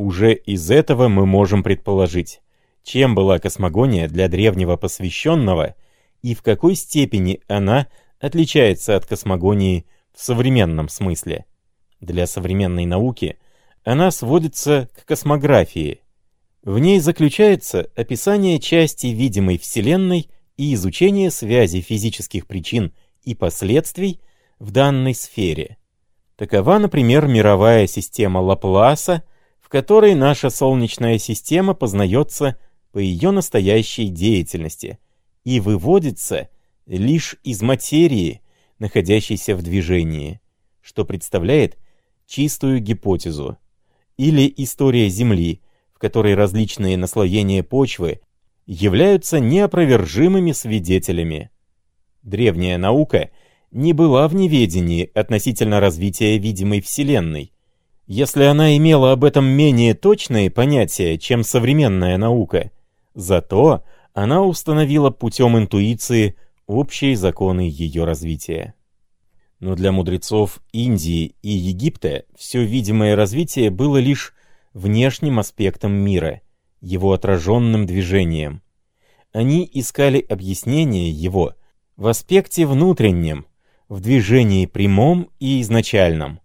Уже из этого мы можем предположить, чем была космогония для древнего посвященного и в какой степени она отличается от космогонии в современном смысле. Для современной науки она сводится к космографии. В ней заключается описание части видимой Вселенной и изучение связи физических причин и последствий в данной сфере. Такова, например, мировая система Лапласа, которой наша Солнечная система познается по ее настоящей деятельности и выводится лишь из материи, находящейся в движении, что представляет чистую гипотезу, или история Земли, в которой различные наслоения почвы являются неопровержимыми свидетелями. Древняя наука — не была в неведении относительно развития видимой Вселенной. Если она имела об этом менее точные понятия, чем современная наука, зато она установила путем интуиции общие законы ее развития. Но для мудрецов Индии и Египта все видимое развитие было лишь внешним аспектом мира, его отраженным движением. Они искали объяснение его в аспекте внутреннем, в движении прямом и изначальном.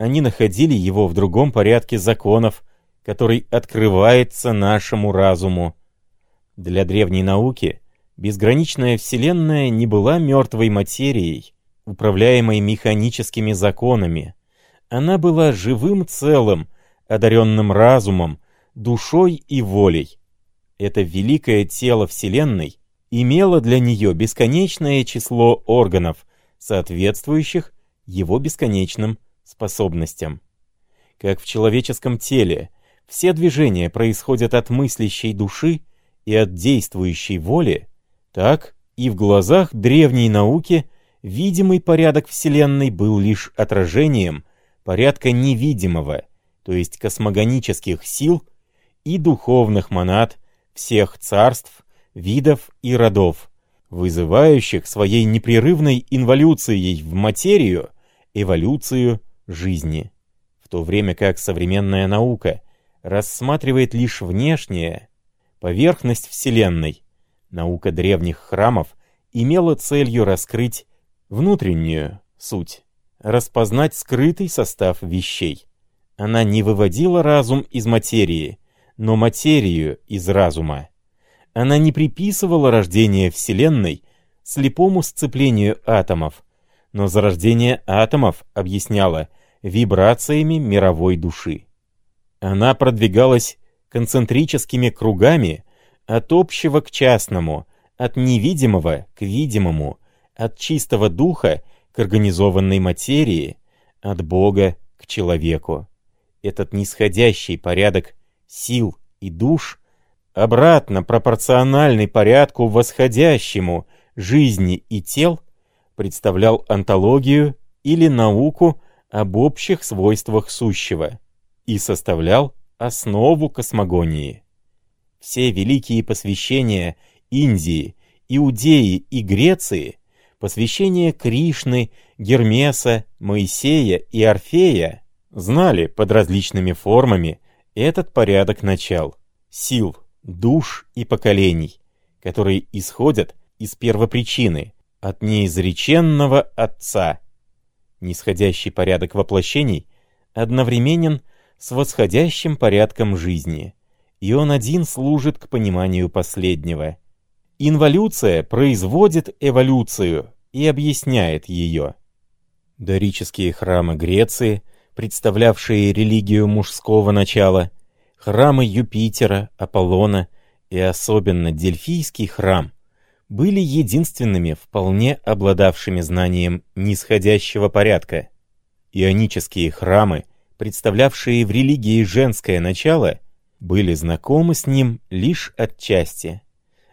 Они находили его в другом порядке законов, который открывается нашему разуму. Для древней науки безграничная Вселенная не была мертвой материей, управляемой механическими законами. Она была живым целым, одаренным разумом, душой и волей. Это великое тело Вселенной имело для нее бесконечное число органов, соответствующих его бесконечным способностям. Как в человеческом теле все движения происходят от мыслящей души и от действующей воли, так и в глазах древней науки видимый порядок Вселенной был лишь отражением порядка невидимого, то есть космогонических сил и духовных монад всех царств, видов и родов, вызывающих своей непрерывной инволюцией в материю эволюцию жизни, в то время как современная наука рассматривает лишь внешнее, поверхность Вселенной. Наука древних храмов имела целью раскрыть внутреннюю суть, распознать скрытый состав вещей. Она не выводила разум из материи, но материю из разума. Она не приписывала рождение Вселенной слепому сцеплению атомов, но зарождение атомов объясняла вибрациями мировой души. Она продвигалась концентрическими кругами от общего к частному, от невидимого к видимому, от чистого духа к организованной материи, от Бога к человеку. Этот нисходящий порядок сил и душ обратно пропорциональный порядку восходящему жизни и тел, представлял антологию или науку об общих свойствах сущего и составлял основу космогонии. Все великие посвящения Индии, Иудеи и Греции, посвящения Кришны, Гермеса, Моисея и Орфея знали под различными формами этот порядок начал, сил, душ и поколений, которые исходят из первопричины, от неизреченного Отца. Нисходящий порядок воплощений одновременен с восходящим порядком жизни, и он один служит к пониманию последнего. Инволюция производит эволюцию и объясняет ее. Дорические храмы Греции, представлявшие религию мужского начала, Храмы Юпитера, Аполлона и особенно Дельфийский храм были единственными, вполне обладавшими знанием нисходящего порядка. Ионические храмы, представлявшие в религии женское начало, были знакомы с ним лишь отчасти.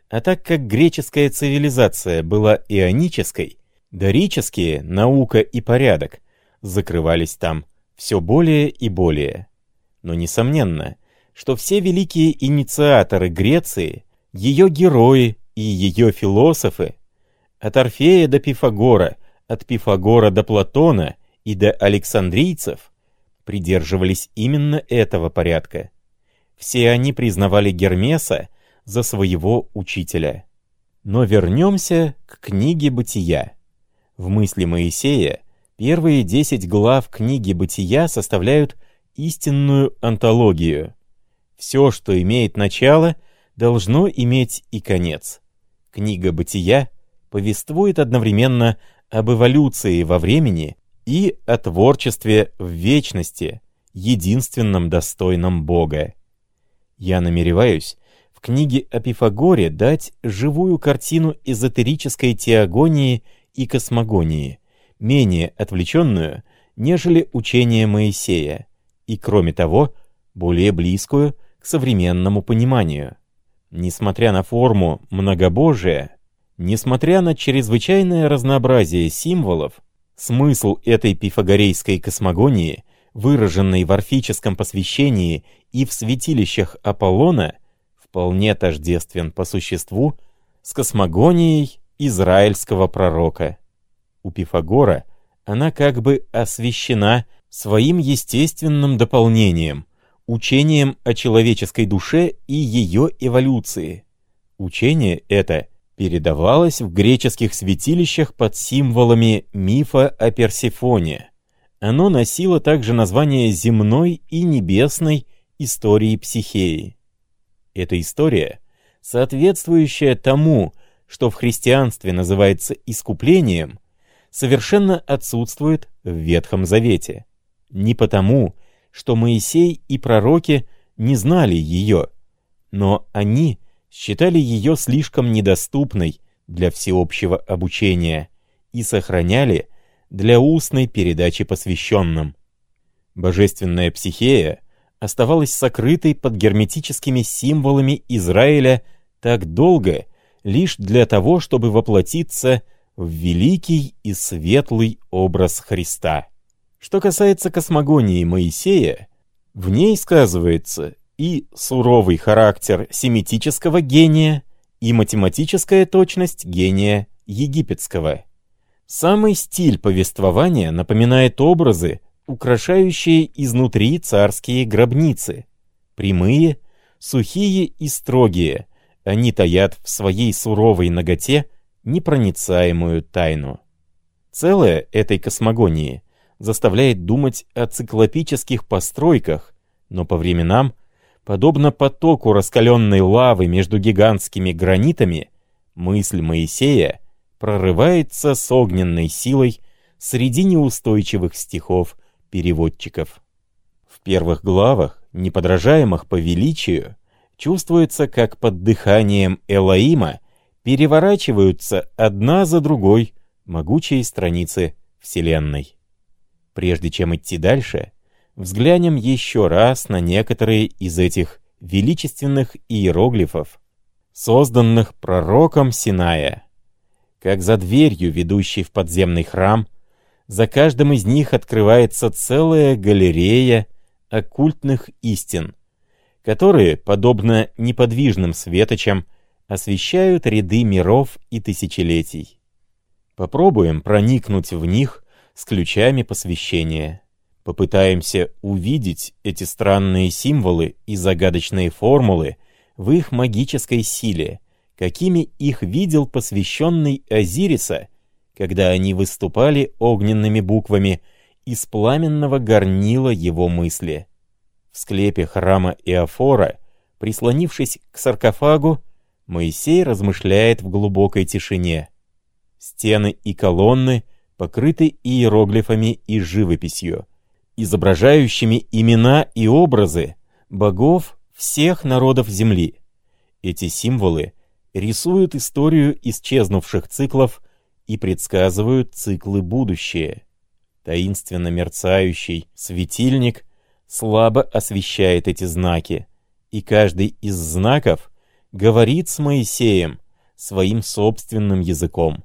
А так как греческая цивилизация была ионической, дорические наука и порядок закрывались там все более и более. Но, несомненно, что все великие инициаторы Греции, ее герои и ее философы, от Орфея до Пифагора, от Пифагора до Платона и до александрийцев, придерживались именно этого порядка. Все они признавали Гермеса за своего учителя. Но вернемся к книге «Бытия». В мысли Моисея первые десять глав книги «Бытия» составляют истинную антологию. Все, что имеет начало, должно иметь и конец. Книга «Бытия» повествует одновременно об эволюции во времени и о творчестве в вечности, единственном достойном Бога. Я намереваюсь в книге о Пифагоре дать живую картину эзотерической теогонии и космогонии, менее отвлеченную, нежели учение Моисея, и, кроме того, более близкую к современному пониманию. Несмотря на форму многобожия, несмотря на чрезвычайное разнообразие символов, смысл этой пифагорейской космогонии, выраженный в орфическом посвящении и в святилищах Аполлона, вполне тождествен по существу с космогонией израильского пророка. У Пифагора она как бы освящена своим естественным дополнением, учением о человеческой душе и ее эволюции. Учение это передавалось в греческих святилищах под символами мифа о Персефоне. Оно носило также название земной и небесной истории Психеи. Эта история, соответствующая тому, что в христианстве называется искуплением, совершенно отсутствует в Ветхом Завете. Не потому, что Моисей и пророки не знали ее, но они считали ее слишком недоступной для всеобщего обучения и сохраняли для устной передачи посвященным. Божественная психея оставалась сокрытой под герметическими символами Израиля так долго, лишь для того, чтобы воплотиться в великий и светлый образ Христа. Что касается космогонии Моисея, в ней сказывается и суровый характер семитического гения, и математическая точность гения египетского. Самый стиль повествования напоминает образы, украшающие изнутри царские гробницы. Прямые, сухие и строгие, они таят в своей суровой ноготе непроницаемую тайну. Целое этой космогонии заставляет думать о циклопических постройках, но по временам, подобно потоку раскаленной лавы между гигантскими гранитами, мысль Моисея прорывается с огненной силой среди неустойчивых стихов переводчиков. В первых главах, неподражаемых по величию, чувствуется, как под дыханием Элоима переворачиваются одна за другой могучие страницы Вселенной. Прежде чем идти дальше, взглянем еще раз на некоторые из этих величественных иероглифов, созданных пророком Синая. Как за дверью, ведущей в подземный храм, за каждым из них открывается целая галерея оккультных истин, которые, подобно неподвижным светочам, освещают ряды миров и тысячелетий. Попробуем проникнуть в них с ключами посвящения. Попытаемся увидеть эти странные символы и загадочные формулы в их магической силе, какими их видел посвященный Азириса, когда они выступали огненными буквами из пламенного горнила его мысли. В склепе храма Иофора, прислонившись к саркофагу, Моисей размышляет в глубокой тишине. Стены и колонны покрыты иероглифами и живописью, изображающими имена и образы богов всех народов Земли. Эти символы рисуют историю исчезнувших циклов и предсказывают циклы будущее. Таинственно мерцающий светильник слабо освещает эти знаки, и каждый из знаков говорит с Моисеем своим собственным языком.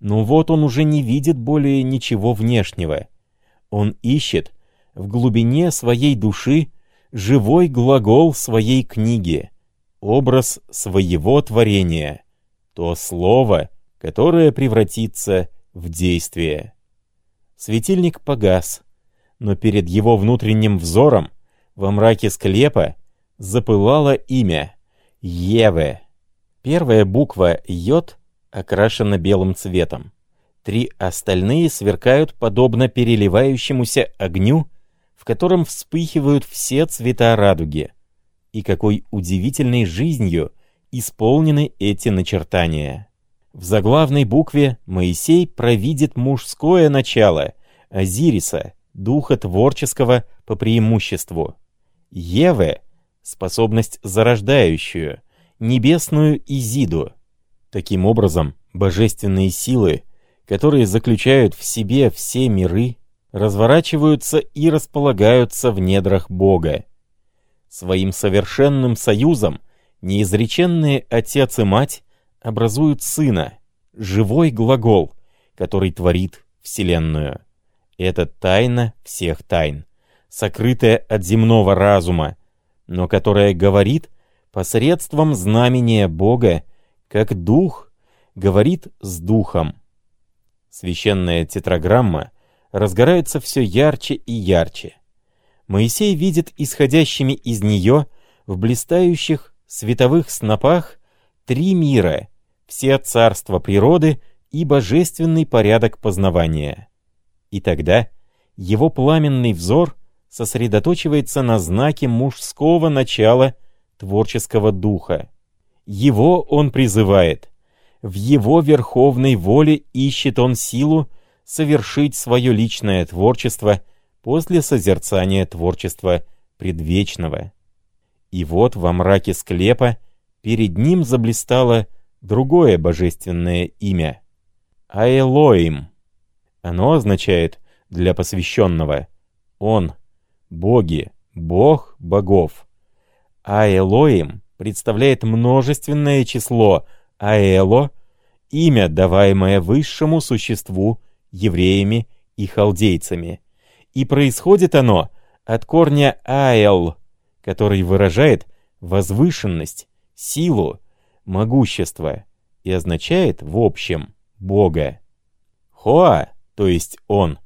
Но вот он уже не видит более ничего внешнего. Он ищет в глубине своей души живой глагол своей книги, образ своего творения, то слово, которое превратится в действие. Светильник погас, но перед его внутренним взором, во мраке склепа, запылало имя — Еве. Первая буква «Йод» окрашена белым цветом. Три остальные сверкают подобно переливающемуся огню, в котором вспыхивают все цвета радуги. И какой удивительной жизнью исполнены эти начертания. В заглавной букве Моисей провидит мужское начало, Азириса, духа творческого по преимуществу. Еве — способность зарождающую, небесную Изиду. Таким образом, божественные силы, которые заключают в себе все миры, разворачиваются и располагаются в недрах Бога. Своим совершенным союзом неизреченные отец и мать образуют сына, живой глагол, который творит Вселенную. Это тайна всех тайн, сокрытая от земного разума, но которая говорит посредством знамения Бога, как дух говорит с духом. Священная тетраграмма разгорается все ярче и ярче. Моисей видит исходящими из нее в блистающих световых снопах три мира, все царства природы и божественный порядок познавания. И тогда его пламенный взор сосредоточивается на знаке мужского начала творческого духа. Его он призывает. В его верховной воле ищет он силу совершить свое личное творчество после созерцания творчества предвечного. И вот во мраке склепа перед ним заблистало другое божественное имя — Аэлоим. Оно означает для посвященного «Он», «Боги», «Бог богов». Аэлоим представляет множественное число Аэло, имя, даваемое высшему существу евреями и халдейцами. И происходит оно от корня Аэл, который выражает возвышенность, силу, могущество и означает в общем Бога. Хоа, то есть Он,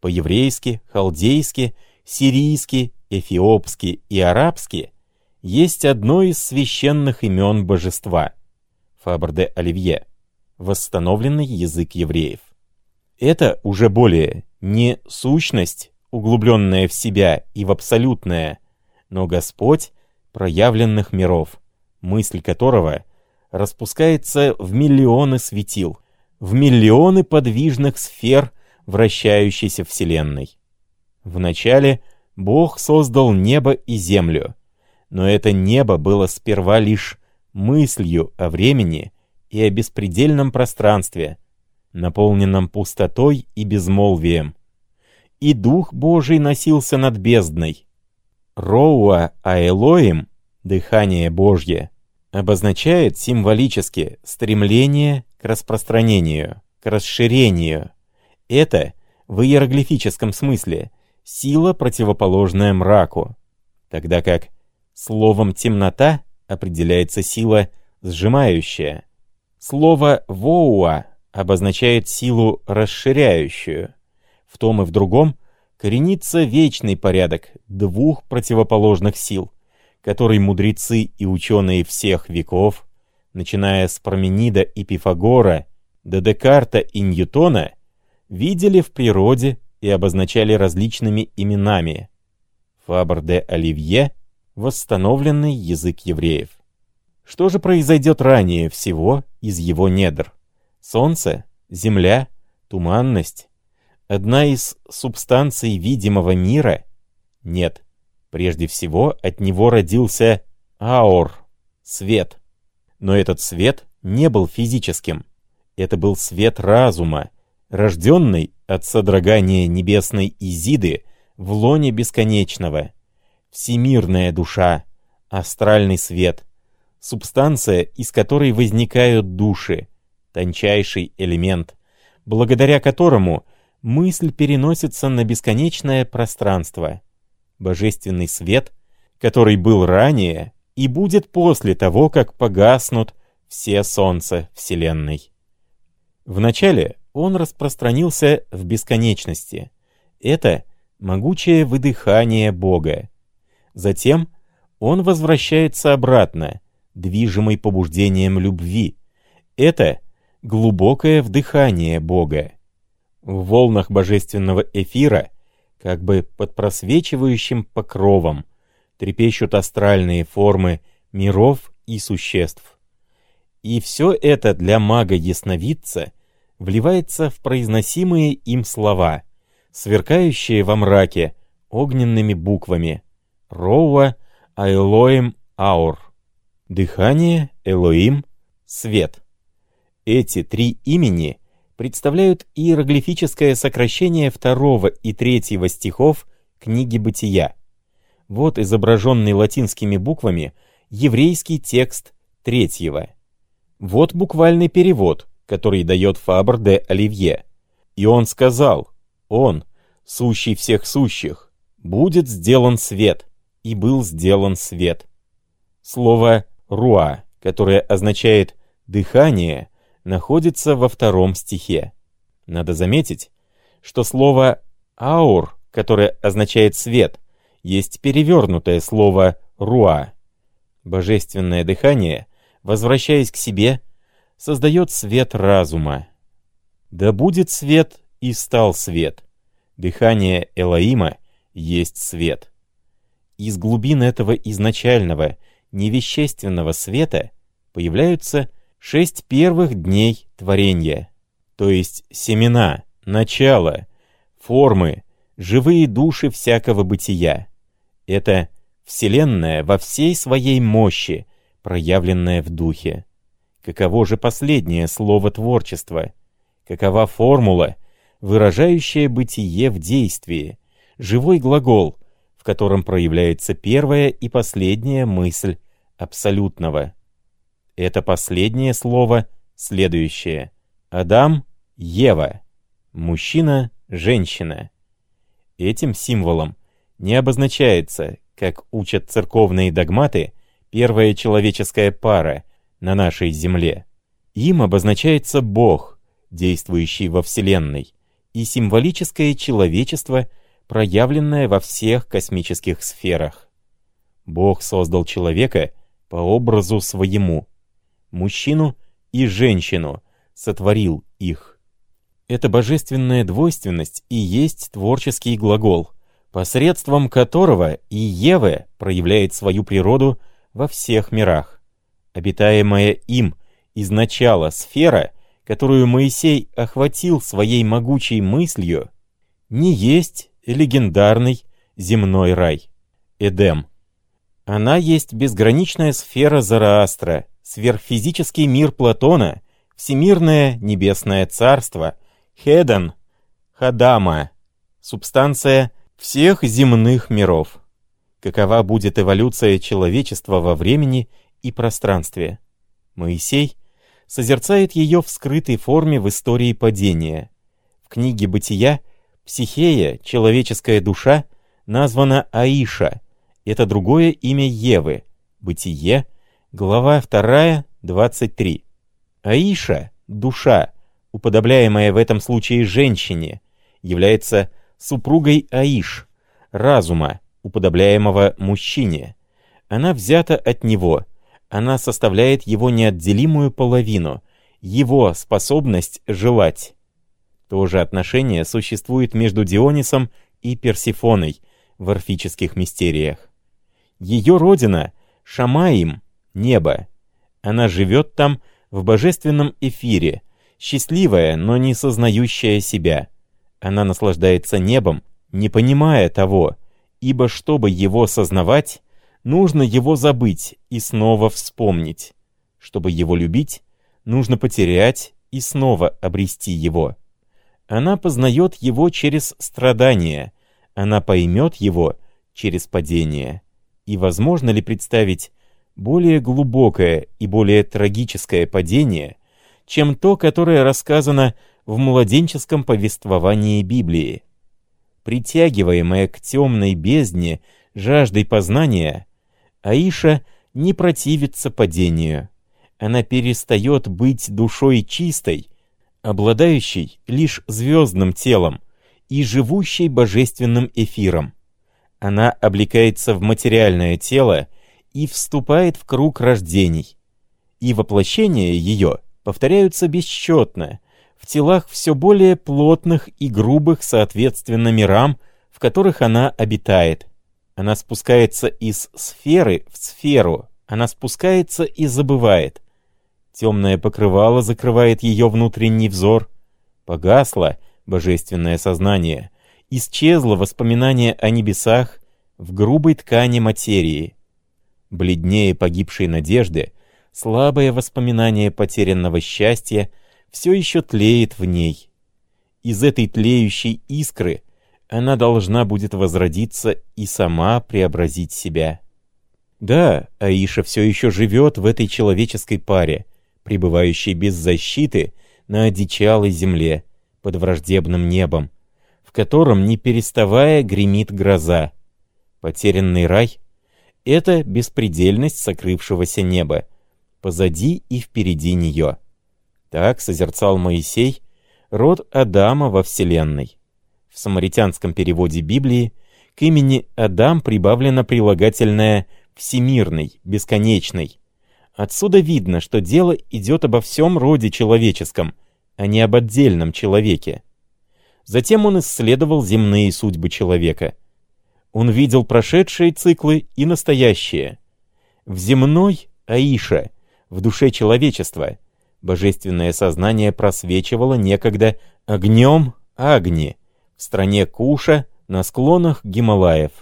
по-еврейски, халдейски, сирийски, эфиопски и арабски, есть одно из священных имен божества — Фабр де Оливье, восстановленный язык евреев. Это уже более не сущность, углубленная в себя и в абсолютное, но Господь проявленных миров, мысль которого распускается в миллионы светил, в миллионы подвижных сфер вращающейся Вселенной. Вначале Бог создал небо и землю, но это небо было сперва лишь мыслью о времени и о беспредельном пространстве, наполненном пустотой и безмолвием. И Дух Божий носился над бездной. Роуа Аэлоим, дыхание Божье, обозначает символически стремление к распространению, к расширению. Это, в иероглифическом смысле, сила, противоположная мраку, тогда как словом «темнота» определяется сила сжимающая. Слово «воуа» обозначает силу расширяющую. В том и в другом коренится вечный порядок двух противоположных сил, который мудрецы и ученые всех веков, начиная с Парменида и Пифагора до Декарта и Ньютона, видели в природе и обозначали различными именами. Фабр де Оливье — восстановленный язык евреев. Что же произойдет ранее всего из его недр? Солнце? Земля? Туманность? Одна из субстанций видимого мира? Нет. Прежде всего от него родился аур, свет. Но этот свет не был физическим. Это был свет разума, рожденный от содрогания небесной Изиды в лоне бесконечного. Всемирная душа, астральный свет — субстанция, из которой возникают души, тончайший элемент, благодаря которому мысль переносится на бесконечное пространство. Божественный свет, который был ранее и будет после того, как погаснут все солнца Вселенной. Вначале он распространился в бесконечности. Это могучее выдыхание Бога. Затем он возвращается обратно, движимый побуждением любви. Это глубокое вдыхание Бога. В волнах божественного эфира, как бы под просвечивающим покровом, трепещут астральные формы миров и существ. И все это для мага-ясновидца вливается в произносимые им слова, сверкающие во мраке огненными буквами «Роуа Айлоим Аур». Дыхание, Элоим, свет. Эти три имени представляют иероглифическое сокращение второго и третьего стихов книги Бытия. Вот изображенный латинскими буквами еврейский текст третьего. Вот буквальный перевод, который дает Фабр де Оливье. И он сказал, он, сущий всех сущих, будет сделан свет, и был сделан свет. Слово «руа», которое означает «дыхание», находится во втором стихе. Надо заметить, что слово «аур», которое означает «свет», есть перевернутое слово «руа». Божественное дыхание, возвращаясь к себе, создает свет разума. «Да будет свет, и стал свет». Дыхание Элоима есть свет. Из глубин этого изначального, невещественного света появляются шесть первых дней творения, то есть семена, начало, формы, живые души всякого бытия. Это Вселенная во всей своей мощи, проявленная в духе. Каково же последнее слово творчества? Какова формула, выражающая бытие в действии, живой глагол, в котором проявляется первая и последняя мысль абсолютного? Это последнее слово следующее. Адам — Ева. Мужчина — женщина. Этим символом не обозначается, как учат церковные догматы, первая человеческая пара на нашей земле. Им обозначается Бог, действующий во Вселенной, и символическое человечество, проявленное во всех космических сферах. Бог создал человека по образу своему — мужчину и женщину, сотворил их. Эта божественная двойственность и есть творческий глагол, посредством которого и Ева проявляет свою природу во всех мирах. Обитаемая им изначала сфера, которую Моисей охватил своей могучей мыслью, не есть легендарный земной рай, Эдем. Она есть безграничная сфера Зараастра, сверхфизический мир Платона, всемирное небесное царство, Хеден, Хадама, субстанция всех земных миров. Какова будет эволюция человечества во времени и пространстве? Моисей созерцает ее в скрытой форме в истории падения. В книге «Бытия» Психея, человеческая душа, названа Аиша. Это другое имя Евы. Бытие Глава 2, 23. Аиша, душа, уподобляемая в этом случае женщине, является супругой Аиш, разума, уподобляемого мужчине. Она взята от него, она составляет его неотделимую половину, его способность желать. То же отношение существует между Дионисом и Персифоной в орфических мистериях. Ее родина, Шамаим, небо. Она живет там в божественном эфире, счастливая, но не сознающая себя. Она наслаждается небом, не понимая того, ибо чтобы его сознавать, нужно его забыть и снова вспомнить. Чтобы его любить, нужно потерять и снова обрести его. Она познает его через страдания, она поймет его через падение. И возможно ли представить более глубокое и более трагическое падение, чем то, которое рассказано в младенческом повествовании Библии. Притягиваемая к темной бездне жаждой познания, Аиша не противится падению. Она перестает быть душой чистой, обладающей лишь звездным телом и живущей божественным эфиром. Она облекается в материальное тело и вступает в круг рождений. И воплощения ее повторяются бесчетно, в телах все более плотных и грубых соответственно мирам, в которых она обитает. Она спускается из сферы в сферу, она спускается и забывает. Темное покрывало закрывает ее внутренний взор. Погасло божественное сознание. Исчезло воспоминание о небесах в грубой ткани материи. Бледнее погибшей надежды, слабое воспоминание потерянного счастья все еще тлеет в ней. Из этой тлеющей искры она должна будет возродиться и сама преобразить себя. Да, Аиша все еще живет в этой человеческой паре, пребывающей без защиты на одичалой земле, под враждебным небом, в котором, не переставая, гремит гроза. Потерянный рай — это беспредельность сокрывшегося неба, позади и впереди нее. Так созерцал Моисей род Адама во Вселенной. В самаритянском переводе Библии к имени Адам прибавлено прилагательное «всемирный», «бесконечный». Отсюда видно, что дело идет обо всем роде человеческом, а не об отдельном человеке. Затем он исследовал земные судьбы человека. Он видел прошедшие циклы и настоящие. В земной Аиша, в душе человечества, божественное сознание просвечивало некогда огнем Агни, в стране Куша, на склонах Гималаев.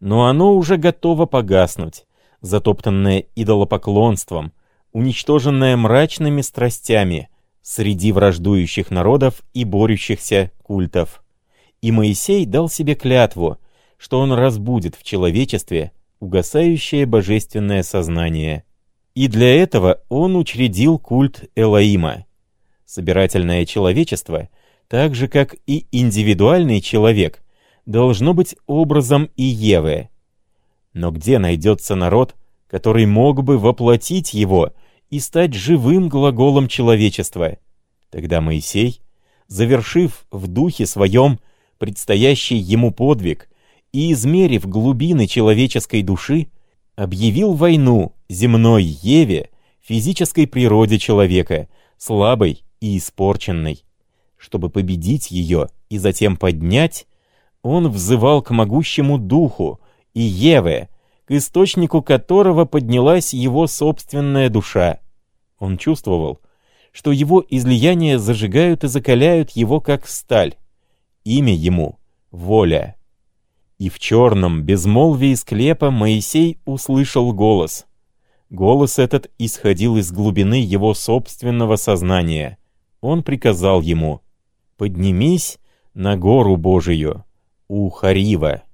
Но оно уже готово погаснуть, затоптанное идолопоклонством, уничтоженное мрачными страстями среди враждующих народов и борющихся культов. И Моисей дал себе клятву, что он разбудит в человечестве угасающее божественное сознание. И для этого он учредил культ Элоима. Собирательное человечество, так же как и индивидуальный человек, должно быть образом и Евы, но где найдется народ, который мог бы воплотить его и стать живым глаголом человечества? Тогда Моисей, завершив в духе своем предстоящий ему подвиг и измерив глубины человеческой души, объявил войну земной Еве, физической природе человека, слабой и испорченной. Чтобы победить ее и затем поднять, он взывал к могущему духу, и Еве, к источнику которого поднялась его собственная душа. Он чувствовал, что его излияния зажигают и закаляют его как сталь. Имя ему — воля. И в черном безмолвии склепа Моисей услышал голос. Голос этот исходил из глубины его собственного сознания. Он приказал ему «Поднимись на гору Божию, у Харива».